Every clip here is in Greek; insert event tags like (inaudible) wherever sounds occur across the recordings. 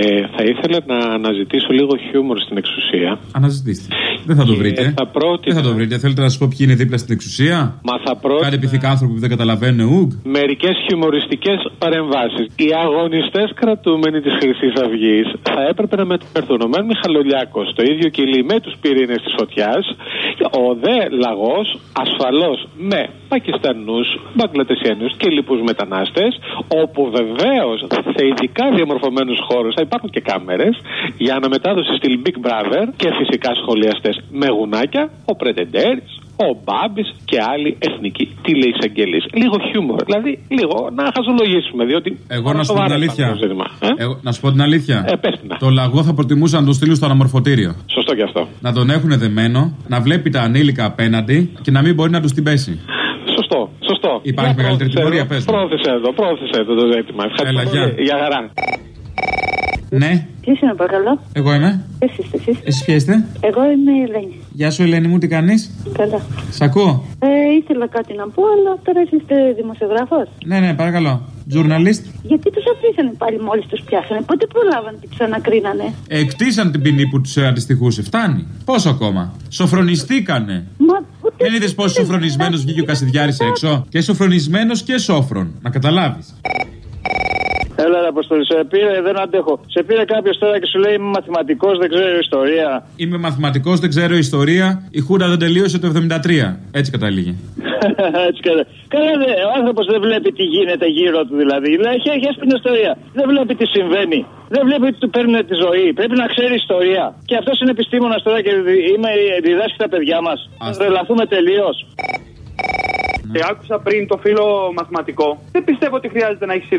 Ε, θα ήθελα να αναζητήσω λίγο χιούμορ στην εξουσία. Αναζητήστε. Δεν θα το Και βρείτε. θα πρότεινα- Δεν θα το βρείτε. Θέλετε να σας πω ποιοι είναι δίπλα στην εξουσία; Μα θα πρότεινα Κάτι πυθικά άνθρωποι που δεν καταλαβαίνουν ουγ. μερικές χιουμοριστικές παρεμβάσεις. Οι αγωνιστές κρατούμενοι της Χρυσής Αυγής θα έπρεπε να μεταφερθούν. Ο Μεν Μιχαλολιάκος στο ίδιο κυλί με τους πυρήνες της φωτιάς. Ο δε λαγός ασφαλώς με Πακιστανούς, Μπαγκλατεσιανού και λοιπούς μετανάστες. Όπου βεβαίως σε ειδικά διαμορφωμένους χώρους θα υπάρχουν και κάμερες για αναμετάδοση στυλ Big Brother και φυσικά σχολιαστές με γουνάκια. Ο Πρετεντέρη, ο Μπάμπης και άλλοι εθνικοί τηλεεισαγγελείς. Λίγο χιούμορ, δηλαδή λίγο να χαζολογήσουμε. Διότι Εγώ να σου πω την αλήθεια. το ζήτημα, ε; Εγώ, να σου πω την αλήθεια. Ε, πες την. Το λαγό θα προτιμούσα να τον στείλουν στο αναμορφωτήριο. Σωστό και αυτό. Να τον έχουν δεμένο, να βλέπει τα ανήλικα απέναντι και να μην μπορεί να τους την πέσει. Σωστό, σωστό. Υπάρχει Για μεγαλύτερη πρόθεσε τιμωρία, εδώ, πες μου. Πρόθεσε εδώ, πρόθεσε εδώ το ζήτημα. Ευχαριστώ Έλα, πολύ. γεια. Για χαρά. Ναι, Ποιο είναι, παρακαλώ. εγώ είμαι. Ποιος είστε εσείς; Εσύ ποιοι είστε; Εγώ είμαι η Ελένη. Γεια σου, Ελένη μου, τι κάνεις; Καλά. Σ' ακούω. Ε, ήθελα κάτι να πω, αλλά τώρα εσείς είστε δημοσιογράφος. Ναι, ναι, παρακαλώ. Journalist. Γιατί τους αφήσανε πάλι μόλις τους πιάσανε; Πότε προλάβανε και ξανακρίνανε. Εκτίσαν την ποινή που τους αντιστοιχούσε. Φτάνει. Πόσο ακόμα. Σοφρονιστήκανε. Μα ούτε. Δεν είδες πόσο σοφρονισμένος βγήκε ο Κασιδιάρης έξω; Και σοφρονισμένος και σόφρον. Να καταλάβεις. Έλα, ρε Αποστολή, σε πήρε, δεν αντέχω. Σε πήρε κάποιος τώρα και σου λέει Είμαι μαθηματικός, δεν ξέρω ιστορία. Είμαι μαθηματικός, δεν ξέρω ιστορία. Η Χούρα δεν τελείωσε το 73. Έτσι καταλήγει. (laughs) Έτσι καλά. Καλά, δε, ο άνθρωπος δεν βλέπει τι γίνεται γύρω του δηλαδή. Δηλαδή, έχει, έχει την ιστορία. Δεν βλέπει τι συμβαίνει. Δεν βλέπει ότι του παίρνουν τη ζωή. Πρέπει να ξέρει ιστορία. Και αυτός είναι επιστήμονας τώρα και δι- είμαι, διδάσκει τα παιδιά μας. Θα Άστα. τρελαθούμε τελείως. Και άκουσα πριν το φίλο μαθηματικό. Δεν πιστεύω ότι χρειάζεται να έχεις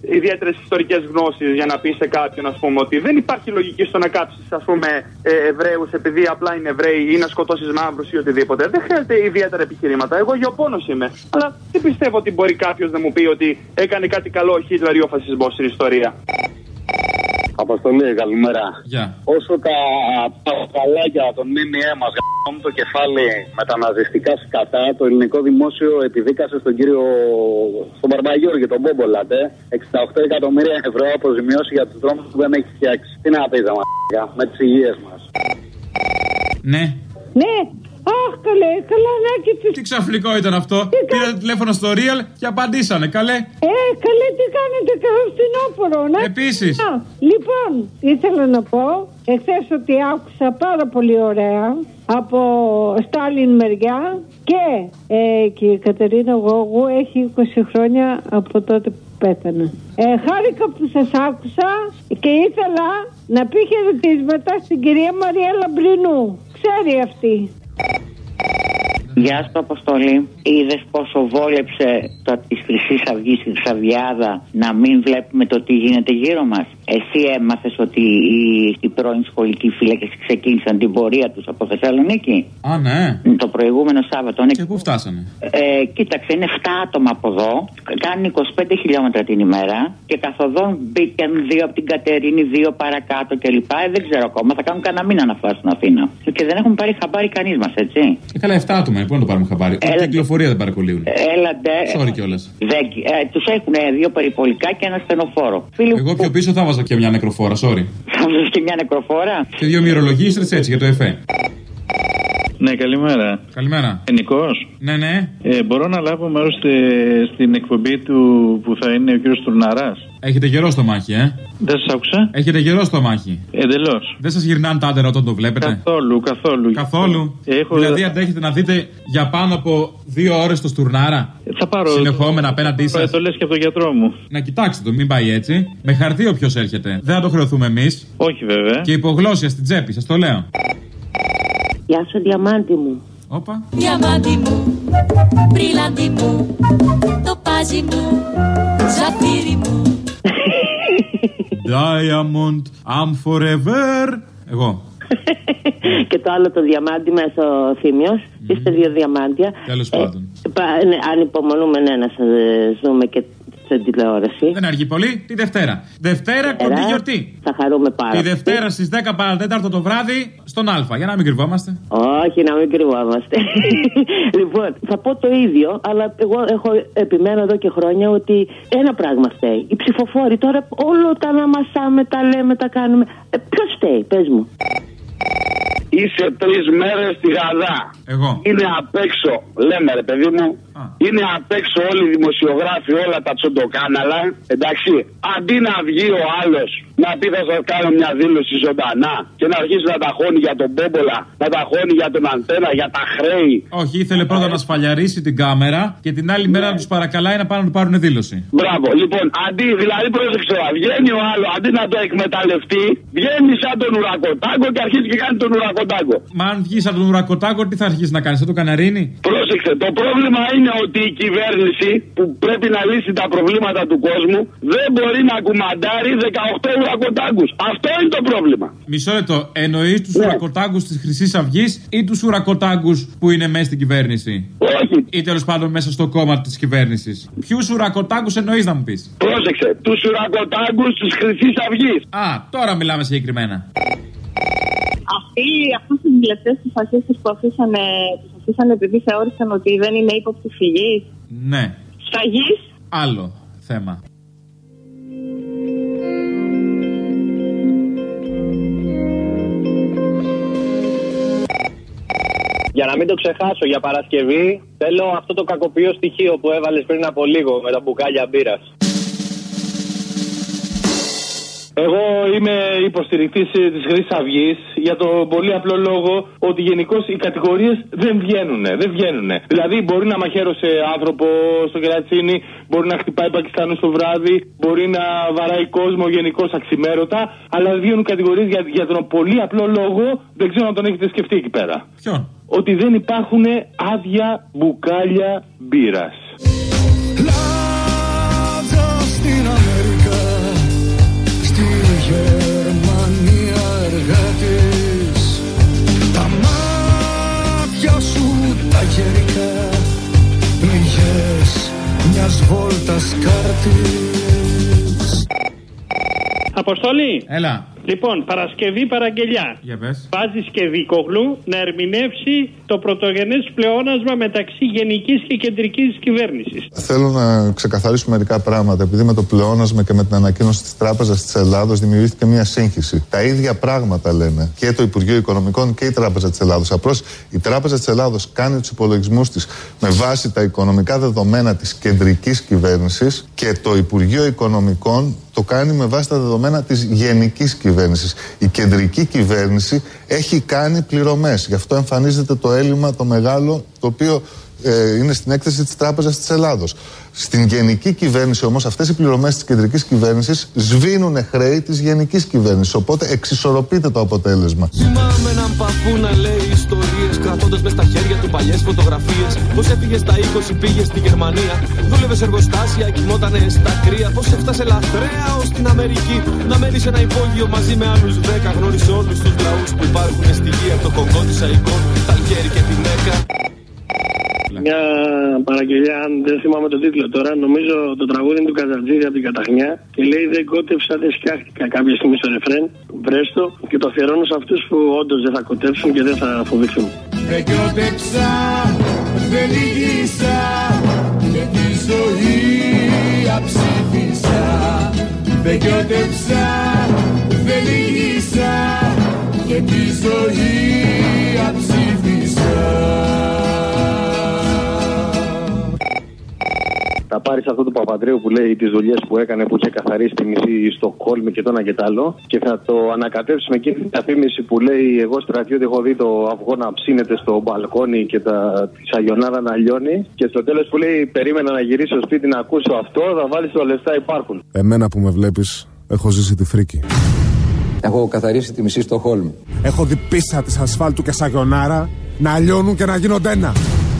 ιδιαίτερες ιστορικές γνώσεις για να πεις σε κάποιον, ας πούμε, ότι δεν υπάρχει λογική στο να κάψεις, ας πούμε, ε, Εβραίους επειδή απλά είναι Εβραίοι ή να σκοτώσεις μαύρους ή οτιδήποτε. Δεν χρειάζεται ιδιαίτερα επιχειρήματα. Εγώ γεωπόνος είμαι. Αλλά δεν πιστεύω ότι μπορεί κάποιος να μου πει ότι έκανε κάτι καλό ο Χίτλερ ή ο φασισμός στην ιστορία. Αποστολή, καλημέρα. Γεια. Όσο τα παπαλάκια των ΜΜΕ μας γαμούν το κεφάλι με τα ναζιστικά σκατά, το ελληνικό δημόσιο επιδίκασε στον κύριο. στον Μπαρμπαγιώργη, τον Μπόμπολατε, 68 εκατομμύρια ευρώ αποζημιώσει για τους δρόμους που δεν έχει φτιάξει. Τι να πει, μαλάκα, με τις υγείες μας. Ναι. Ναι. Αχ, καλέ, καλά, ναι, και τους... Τι ξαφνικό ήταν αυτό. Πήρατε τηλέφωνο στο Real και απαντήσανε. Καλέ. Ε, καλέ, τι κάνετε, καλό φθινόπωρο, ναι. Επίσης. Α, λοιπόν, ήθελα να πω εχθές ότι άκουσα πάρα πολύ ωραία από Στάλιν μεριά και, ε, και η Κατερίνα Γόγου έχει 20 χρόνια από τότε που πέθανε. Ε, χάρηκα που σας άκουσα και ήθελα να πει χαιρετίσματα στην κυρία Μαρία Λαμπρινού. Ξέρει αυτή. Γεια σου, Αποστολή. Είδες πόσο βόλεψε το τη Χρυσή Αυγή στην Ξαβιάδα να μην βλέπουμε το τι γίνεται γύρω μας; Εσύ έμαθες ότι οι, οι πρώην σχολικοί φύλακες ξεκίνησαν την πορεία τους από Θεσσαλονίκη; Α, ναι. Το προηγούμενο Σάββατο. Ναι. Και πού φτάσανε; Ε, κοίταξε, είναι 7 άτομα από εδώ. Κάνουν 25 χιλιόμετρα την ημέρα. Και καθοδόν μπήκαν δύο από την Κατερίνη, δύο παρακάτω κλπ. Ε, δεν ξέρω ακόμα. Θα κάνουν κανένα μήνα να φτάσουν στην Αθήνα. Και δεν έχουν πάρει χαμπάρι κανείς μας, έτσι. Και καλά, 7 άτομα είναι. Πού να το πάρουμε χαμπάρι. Ούτε Έλα. κυκλοφορία δεν παρακολύουν. Έλαντε. Sorry κιόλας. Δεν, ε, τους έχουν δύο περιπολικά και ένα στενοφόρο. Φίλοι Εγώ μου, πιο πίσω θα βάζα και μια νεκροφόρα, sorry. θα βρει και μια νεκροφόρα. Και δύο μυρολογίστρες έτσι για το ΕΦΕ. Ναι, καλημέρα. Καλημέρα. Ενικό. Ναι, ναι. Ε, μπορώ να λάβω μέρος στην εκπομπή του που θα είναι ο κύριος Τουρναράς; Έχετε γερό στο μάχη, ε; Δεν σας άκουσα. Έχετε γερό στο μάχη. Εντελώς. Δεν σας γυρνάνε τα άντερα όταν το βλέπετε; Καθόλου, καθόλου. Καθόλου. Έχω... Δηλαδή, αντέχετε να δείτε για πάνω από δύο ώρες το στουρνάρα. Θα πάρω. Συνεχόμενα απέναντί σας. Το λες και από τον γιατρό μου. Να κοιτάξτε το, μην πάει έτσι. Με χαρτί όποιο έρχεται. Δεν θα το χρεωθούμε εμείς. Όχι, βέβαια. Και υπογλώσια στην τσέπη, σας το λέω. Γεια σου, διαμάντι μου. Όπα. Διαμάντι μου, μπριλάντι μου, το πάζι μου, ζαφύρι μου. (laughs) Diamond, I'm forever. Εγώ. και το άλλο το διαμάντι μας ο Θήμιος. Είστε δύο διαμάντια. Τέλος Ε, πάντων. πα- ναι, ανυπομονούμε ναι, να σας δούμε και στην τηλεόραση. Δεν αργεί πολύ. Τη Δευτέρα. Δευτέρα κοντή γιορτή. Θα χαρούμε πάρα Τη πολύ. Δευτέρα στις 10 παρατέταρτο το βράδυ στον Α. Για να μην κρυβόμαστε. Όχι, να μην κρυβόμαστε. (laughs) λοιπόν, θα πω το ίδιο, αλλά εγώ έχω επιμένω εδώ και χρόνια ότι ένα πράγμα φταίει. Οι ψηφοφόροι τώρα όλο τα αναμασάμε, τα λέμε, τα κάνουμε. Ε, Ποιος φταίει, πες μου. Είσαι τρεις μέρες στη Γαδά. Εγώ. Είναι απ' έξω, λέμε ρε παιδί μου, είναι απ' έξω όλοι οι δημοσιογράφοι, όλα τα τσοντοκάναλα. Εντάξει, αντί να βγει ο άλλος να πει θα σας κάνω μια δήλωση ζωντανά και να αρχίσει να τα χώνει για τον Πόμπολα, να τα χώνει για τον Αντένα, για τα χρέη. Όχι, ήθελε πρώτα να σφαλιαρίσει την κάμερα και την άλλη μέρα να τους παρακαλάει να πάνε να του πάρουν δήλωση. Μπράβο, λοιπόν, αντί, δηλαδή πρόσεξε τώρα, βγαίνει ο άλλο, αντί να το εκμεταλλευτεί, βγαίνει σαν τον ουρακοτάγκο και αρχίζει και κάνει τον ουρακοτάγκο. Μα αν βγεις από τον ουρακοτάκο, τι θα αρχίσεις να κάνεις, θα το καναρίνει. Πρόσεξε, το πρόβλημα είναι ότι η κυβέρνηση που πρέπει να λύσει τα προβλήματα του κόσμου δεν μπορεί να κουμαντάρει 18 ουρακοτάγκου. Αυτό είναι το πρόβλημα. Μισό λεπτό. Εννοείς τους Ναι. ουρακοτάγκου της Χρυσής Αυγής ή τους ουρακοτάγκου που είναι μέσα στην κυβέρνηση; Όχι. Ή τέλος πάντων μέσα στο κόμμα της κυβέρνησης; Ποιους ουρακοτάγκου εννοείς να μου πεις; Πρόσεξε, τους ουρακοτάγκου της Χρυσής Αυγής. Α, τώρα μιλάμε συγκεκριμένα. Αυτοί, αυτούς τους βουλευτές τους φασίστες που αφήσανε, τους αφήσανε επειδή θεώρησαν ότι δεν είναι ύποπτοι φυγής. Ναι. Σφαγής. Άλλο θέμα. Για να μην το ξεχάσω για Παρασκευή, θέλω αυτό το κακοποιό στοιχείο που έβαλες πριν από λίγο με τα μπουκάλια μπύρας. Εγώ είμαι υποστηρικτής της Χρυσής Αυγής για τον πολύ απλό λόγο ότι γενικώς οι κατηγορίες δεν βγαίνουν. Δεν βγαίνουν. Δηλαδή, μπορεί να μαχαίρωσε άνθρωπο στο κερατσίνι, μπορεί να χτυπάει Πακιστάνου το βράδυ, μπορεί να βαράει κόσμο γενικώς αξιμέρωτα, αλλά δεν βγαίνουν κατηγορίες για, για τον πολύ απλό λόγο, δεν ξέρω αν τον έχετε σκεφτεί εκεί πέρα. Ποιον; Ότι δεν υπάρχουν άδεια μπουκάλια μπύρας. Βόλτας κάρτης Αποστολή. Έλα. Λοιπόν, Παρασκευή παραγγελιά. Για πες. Βάζεις και Δικογλου να ερμηνεύσει το πρωτογενές πλεόνασμα μεταξύ γενικής και κεντρικής κυβέρνησης. Θέλω να ξεκαθαρίσω μερικά πράγματα. Επειδή με το πλεόνασμα και με την ανακοίνωση της Τράπεζας της Ελλάδος δημιουργήθηκε μια σύγχυση. Τα ίδια πράγματα λένε και το Υπουργείο Οικονομικών και η Τράπεζα της Ελλάδος. Απλώς η Τράπεζα της Ελλάδος κάνει τους υπολογισμούς της με βάση τα οικονομικά δεδομένα της κεντρικής κυβέρνησης και το Υπουργείο Οικονομικών το κάνει με βάση τα δεδομένα της γενικής κυβέρνησης. Η κεντρική κυβέρνηση έχει κάνει πληρωμές. Γι' αυτό εμφανίζεται το έλλειμμα το μεγάλο το οποίο ε, είναι στην έκθεση της Τράπεζας της Ελλάδος. Στην γενική κυβέρνηση όμως αυτές οι πληρωμές της κεντρικής κυβέρνησης σβήνουν χρέη της γενικής κυβέρνησης. Οπότε εξισορροπείται το αποτέλεσμα. Θυμάμαι έναν παππού να λέει ιστορίε. Κρατώντα μες στα χέρια του παλιές φωτογραφίες. Πώς έφυγες στα 20, πήγες στη Γερμανία. Δούλευες σε εργοστάσια, κοιμότανε στα κρύα. Πώς έφτασε λαθρέα ως την Αμερική. Να μένεις σε ένα υπόγειο μαζί με άλλους 10. Γνώρισε όλους τους λαούς που υπάρχουν στη γη από το κονγκό της Αϊκόν, τα Αλγέρι και τη Μέκα. Μια παραγγελιά, αν δεν θυμάμαι τον τίτλο τώρα, νομίζω το τραγούδι είναι του Καζατζίδη από την Καταχνιά και λέει Δεν κότεψα, δεν σκιάχτηκα κάποια στιγμή στο ρεφρέν. Βρέστο και το αφιερώνω σε αυτούς που όντως δεν θα κοτέψουν και δεν θα φοβηθούν. Δεν κιότεψα, δεν λυγίσα και τη ζωή πάρει αυτό του Παπαντρέου που λέει τις δουλειές που έκανε που είχε καθαρίσει τη μισή στο Χόλμη και το ένα και το άλλο και θα το ανακατέψει με εκείνη την διαφήμιση που λέει Εγώ στρατιώτη έχω δει το αυγό να ψήνεται στο μπαλκόνι και τα, της σαγιονάρα να λιώνει. Και στο τέλος που λέει Περίμενα να γυρίσω στο σπίτι να ακούσω αυτό, θα βάλεις το λεφτά υπάρχουν. Εμένα που με βλέπεις έχω ζήσει τη φρίκη. Έχω καθαρίσει τη μισή στο Χόλμ. Έχω δει πίσα της ασφάλτου και σαγιονάρα να λιώνουν και να γίνονται ένα.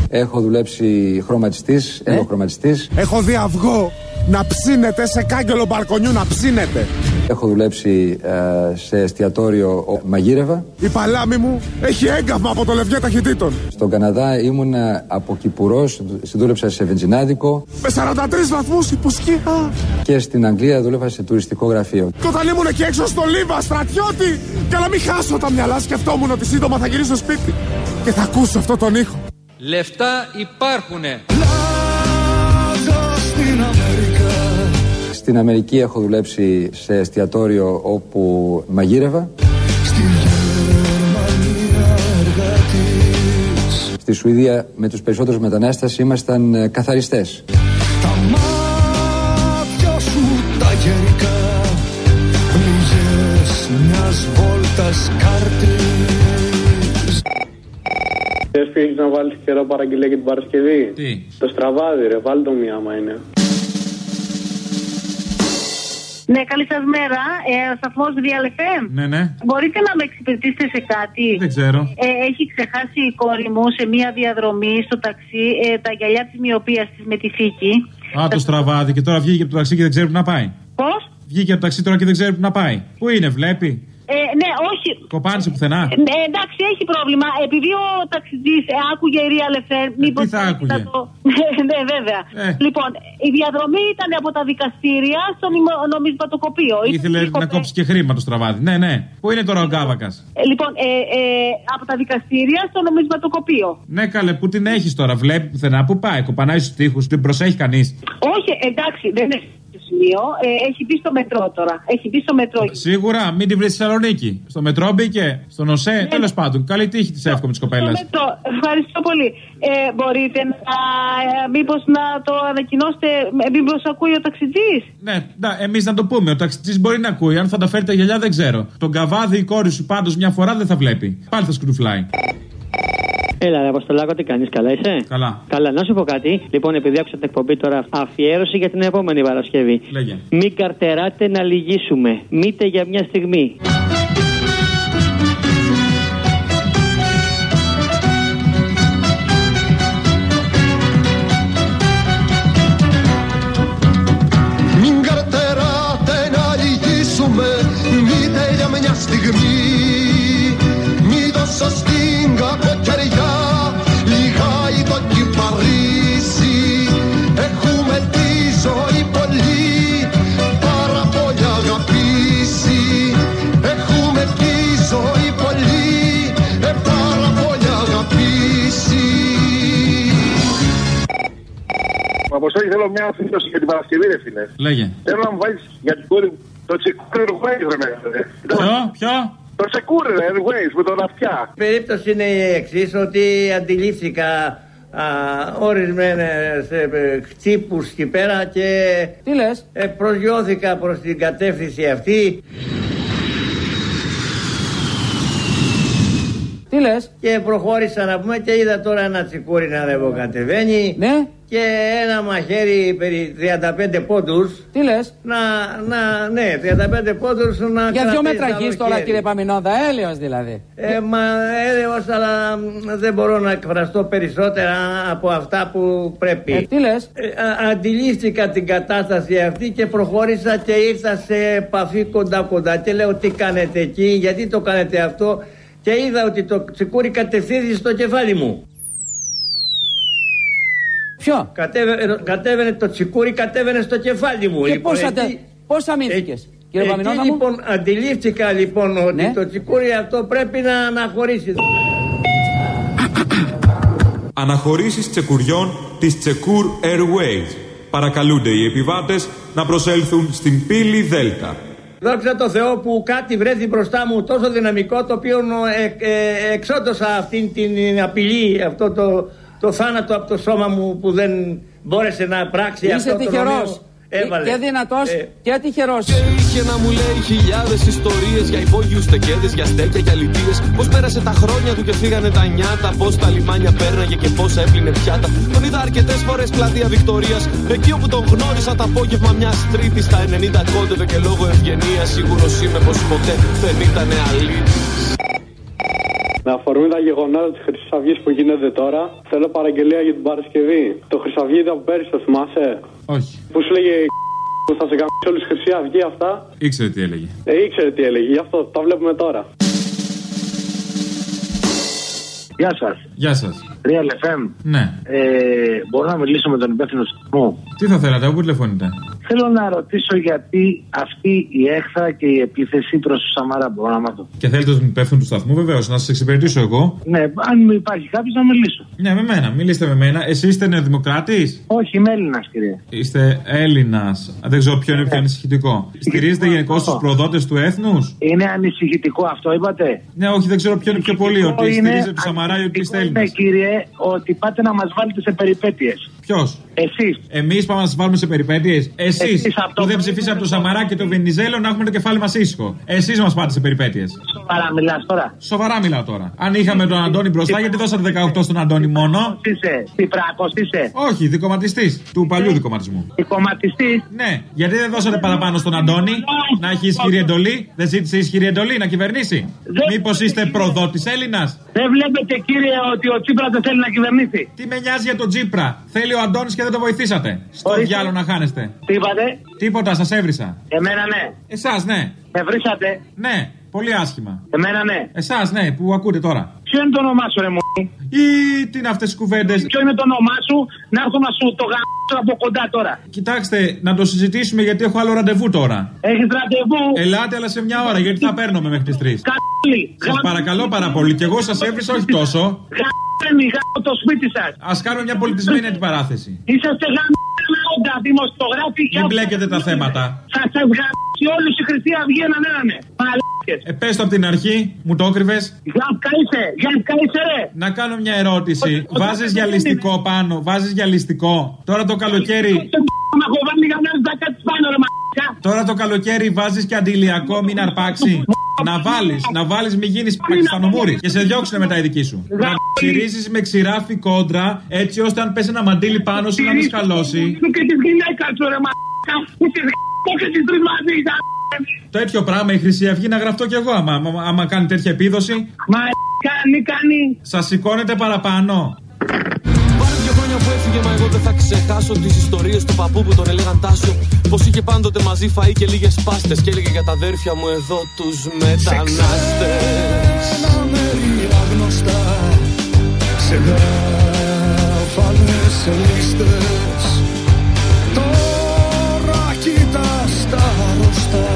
Έχω δουλέψει χρωματιστής, Ε; ελοχρωματιστής. Έχω δει αυγό να ψήνεται σε κάγκελο μπαλκονιού να ψήνεται. Έχω δουλέψει ε, σε εστιατόριο ο- μαγείρευα. Η παλάμη μου έχει έγκαυμα από το λευγέ ταχυτήτων. Στον Καναδά ήμουν από Κυπουρός, δούλεψα σε βενζινάδικο Με 43 βαθμούς υποσχεία. και στην Αγγλία δούλευα σε τουριστικό γραφείο. Και όταν ήμουν εκεί έξω στο Λίβα, στρατιώτη, για να μην χάσω τα μυαλά, σκεφτόμουν ότι σύντομα θα γυρίσω σπίτι και θα ακούσω αυτό τον ήχο. Λεφτά υπάρχουνε. στην Αμερικά Στην Αμερική έχω δουλέψει σε εστιατόριο όπου μαγείρευα. Στη Γερμανία εργατής Στη Σουηδία με τους περισσότερους μετανάστες ήμασταν ε, καθαριστές. Τα Θες που έχεις να βάλεις καιρό παραγγελία για την Παρασκευή; Τι; Το στραβάδι ρε, βάλ το μία άμα είναι. Ναι, καλή σας μέρα. Ε, Σταθμός Real Ναι, ναι. Μπορείτε να με εξυπηρετήσετε σε κάτι; Δεν ξέρω. Ε, έχει ξεχάσει η κόρη μου σε μία διαδρομή στο ταξί ε, τα γυαλιά της μοιοπίας της με τη θήκη. Α, το στραβάδι και τώρα βγήκε από το ταξί και δεν ξέρει που να πάει. Πώς; Βγήκε από το ταξί τώρα και δεν ξέρει που να πάει. Πού είναι, βλέπει; Ε, ναι, όχι. Κοπάνισε πουθενά. Ε, ναι, εντάξει, έχει πρόβλημα. Επειδή ο ταξιτζής ε, άκουγε η Real FM, μήπως. τι θα άκουγε; Το... (laughs) ναι, βέβαια. Ε. Λοιπόν, η διαδρομή ήταν από τα δικαστήρια στο νομι- νομισματοκοπείο. Ήθελε Ήταν να κόψει και χρήμα το στραβάδι. Ναι, ναι. Πού είναι τώρα ο Γκάβακας; Ε, λοιπόν, ε, ε, από τα δικαστήρια στο νομισματοκοπείο. Ναι, καλέ, πού την έχεις τώρα, βλέπει πουθενά; Πού πάει, κοπανάει στους τοίχους, δεν προσέχει κανείς; Όχι, εντάξει, δεν έχει στο σημείο. Ε, έχει μπει στο μετρό τώρα. Έχει μπει στο μετρό. Σίγουρα, μην την βρεις στη Θεσσαλονίκη. Στο μετρό μπήκε, στον ΟΣΕ. Ναι. Τέλος πάντων, καλή τύχη της εύχομαι της κοπέλας. Στο μετρό. Ευχαριστώ πολύ. Ε, μπορείτε να, ε, μήπως να το ανακοινώσετε, ε, μήπως ακούει ο ταξιτζής; Ναι, εμείς να το πούμε. Ο ταξιτζής μπορεί να ακούει. Αν θα τα φέρει τα γυαλιά δεν ξέρω. Τον καβάδι η κόρη σου πάντως μια φορά δεν θα βλέπει. Πάλι θα σκρουφλάει. Έλα, ρε Αποστολάκο, τι κάνεις, καλά είσαι; Καλά. Καλά, να σου πω κάτι. Λοιπόν, επειδή άκουσα την εκπομπή τώρα, αφιέρωση για την επόμενη Παρασκευή. Λέγε. Μην καρτεράτε να λυγίσουμε. Μήτε για μια στιγμή. Μην καρτεράτε να λυγίσουμε Μήτε για μια στιγμή Μη δώσω στην Αποστόλη, θέλω μια αφήνωση για την Παρασκευή, ρε φίλε. Λέγε. Θέλω να μου βάλεις για την κόρη μου το τσεκούρι Airways, ρε φίλε. Ποιο, ποιο; Το τσεκούρι Airways με τον αυτιά. Η περίπτωση είναι η εξής ότι αντιλήφθηκα α, ορισμένες ε, ε, χτύπους εκεί πέρα και Τι λες; ε, προσγειώθηκα προς την κατεύθυνση αυτή Τι λες; και προχώρησα να πούμε και είδα τώρα ένα τσικούρι να ανεβοκατεβαίνει Ναι. και ένα μαχαίρι περί 35 πόντους Τι λες; να, να, ναι, 35 πόντους να Για δύο κρατήσει μέτρα άλλο γης τώρα χέρι. κύριε Παμινόδα, έλεος δηλαδή. Ε, μα έλεος, αλλά μ, δεν μπορώ να εκφραστώ περισσότερα από αυτά που πρέπει. Ε, τι λες; Ε, α- αντιλήφθηκα την κατάσταση αυτή και προχώρησα και ήρθα σε επαφή κοντά κοντά και λέω τι κάνετε εκεί, γιατί το κάνετε αυτό και είδα ότι το τσικούρι κατευθύνει στο κεφάλι μου. Ποιο; Κατέβαινε, κατέβαινε το τσικούρι, κατέβαινε στο κεφάλι μου. Και πώς, ατε... εκεί- πώς αμήνθηκες, κύριε εκεί, Παμινόδα μου. λοιπόν, αντιλήφθηκα λοιπόν ότι Ναι. το τσικούρι αυτό πρέπει να αναχωρήσει. Αναχωρήσεις τσεκουριών της Τσεκούρ Airways. Παρακαλούνται οι επιβάτες να προσέλθουν στην πύλη Δέλτα. Δόξα τω Θεώ που κάτι βρέθη μπροστά μου τόσο δυναμικό το οποίο ε, ε, εξόντωσα αυτήν την απειλή, αυτό το, το θάνατο από το σώμα μου που δεν μπόρεσε να πράξει Είσαι αυτό το τυχερός. οποίο έβαλε. Και δυνατός Ε, και τυχερός. Και είχε να μου λέει χιλιάδες ιστορίες για υπόγειους τεκέδε, για στέκια, για λιτίες. Πώς πέρασε τα χρόνια του και φύγανε τα νιάτα. Πώς τα λιμάνια πέρναγε και πώς έπλυνε πιάτα. Τον είδα αρκετές φορές πλατεία Βικτωρίας. Εκεί όπου τον γνώρισα το απόγευμα μιας Τρίτης στα 90 κόντευε και λόγω ευγενίας. Σίγουρος είμαι πως ποτέ δεν ήταν αλήτης. Με αφορμή τα γεγονότα της Χρυσής Αυγής που γίνεται τώρα, θέλω παραγγελία για την Παρασκευή. Το Χρυσαυγίδα που πέρυσι το θυμάσαι; Όχι. Που σου λέγε που θα σε γαμίσει όλη η Χρυσή Αυγή αυτά. Ήξερε τι έλεγε. Ε, ήξερε τι έλεγε, γι' αυτό τα βλέπουμε τώρα. Γεια σας. Γεια σας. Real FM. Ναι. Ε, μπορώ να μιλήσω με τον υπεύθυνο του σταθμού. Τι θα θέλατε, όπου τηλεφωνείτε; Θέλω να ρωτήσω γιατί αυτή η έχθρα και η επίθεση προς του Σαμαρά μπορώ να μάθω. Και θέλετε τον υπεύθυνο του σταθμού, βεβαίως, να σας εξυπηρετήσω εγώ. Ναι, αν υπάρχει κάποιος να μιλήσω. Ναι, με μένα, μιλήστε με μένα. Εσεί είστε νεοδημοκράτης; Όχι, είμαι Έλληνας, κύριε. Είστε Έλληνας. Δεν ξέρω ποιο είναι πιο ανησυχητικό. Στηρίζετε γενικώς τους προδότες του έθνους; Είναι ανησυχητικό αυτό, είπατε; Ναι, όχι, δεν ξέρω ποιο είναι πιο πολύ. Ότι είναι στηρίζετε του Σαμαρά ή ότι είστε Έλληνα. Είναι, κύριε, ότι πάτε να μας βάλετε σε περιπέτειες. Ποιος; Εσείς. Εμείς πάμε να σας βάλουμε σε περιπέτειες. Εσείς Εσείς από που το δεν ψηφίσατε από το Σαμαρά και το Βενιζέλο να έχουμε το κεφάλι μας ήσυχο. Εσείς μας πάτε σε περιπέτειες. Σοβαρά μιλάς τώρα. Σοβαρά μιλάω τώρα. Αν είχαμε τον Αντώνη μπροστά, γιατί δώσατε 18 στον Αντώνη μόνο. Είσαι, τυπράκο είσαι. Όχι, δικοματιστής του παλιού δικοματισμού. Δικοματιστής. Ναι, γιατί δεν δώσατε παραπάνω στον Αντώνη να έχει ισχυρή εντολή. Δεν ζήτησε ισχυρή εντολή να κυβερνήσει. Μήπως είστε προδότης Έλληνας; Δεν βλέπετε, κύριε, ότι ο Τσίπρας δεν θέλει να κυβερνήσει. Τι με νοιάζει για τον Τσίπρα; Θέλει ο Αντώνης και δεν το βοηθήσατε. Στο Ορίστε. διάλογο να χάνεστε. Τι είπατε; Τίποτα, σας έβρισα. Εμένα ναι. Εσάς, ναι. Με βρήσατε. Ναι, πολύ άσχημα. Εμένα ναι. Εσάς, ναι, που ακούτε τώρα. Ποιο είναι το όνομά σου, ρε μου. Ή τι είναι αυτές τις κουβέντες; Ποιο είναι το όνομά σου, να έρθω να σου το γαμίσω από κοντά τώρα. Κοιτάξτε, να το συζητήσουμε γιατί έχω άλλο ραντεβού τώρα. Έχεις ραντεβού; Ελάτε, αλλά σε μια ώρα, γιατί θα παίρνουμε μέχρι τις 3. Καλή. Σας παρακαλώ πάρα πολύ, και εγώ σας έβρισα όχι τόσο. Γαμμένη, γάμο το σπίτι σας. Α κάνουμε μια πολιτισμένη αντιπαράθεση. Είσαστε γαμμένα όντα, δημοσιογράφοι και Μην μπλέκετε τα θέματα. Θα σα γαμίσει όλους η Χρυσή Αυγή έναν έναν. Μαλάκες. Ε, πες το από την αρχή, μου το έκρυβες. Γιάνκα είσαι, Γιάνκα είσαι ρε. Να κάνω μια ερώτηση. Βάζεις γυαλιστικό πάνω, βάζεις γυαλιστικό. Τώρα το καλοκαίρι. Τώρα το καλοκαίρι βάζεις και αντιλιακό, μην αρπάξει. Να βάλεις, να βάλεις, μη γίνεις πακιστανομούρη και σε διώξουν μετά οι δικοί σου. Να ξυρίζει με ξηράφι κόντρα, έτσι ώστε αν πέσει ένα μαντίλι πάνω σου να μην σκαλώσει. Και τη γυναίκα σου ρε μαλάκα. Που τη γαμώ και τη τρεις μαζί. Τέτοιο πράγμα η Χρυσή Αυγή να γραφτώ κι εγώ άμα, άμα, άμα κάνει τέτοια επίδοση. Μα κάνει, κάνει. Σας σηκώνετε παραπάνω που έφυγε, μα εγώ δεν θα ξεχάσω τις ιστορίες του παππού που τον έλεγαν Τάσο. Πως είχε πάντοτε μαζί φαΐ και λίγες πάστες. Και έλεγε για τα αδέρφια μου εδώ τους μετανάστες. Ένα μέρη άγνωστα σε σε λίστες. Τώρα κοιτά τα αρρωστά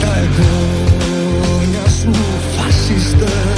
τα εγγόνια σου φασιστές.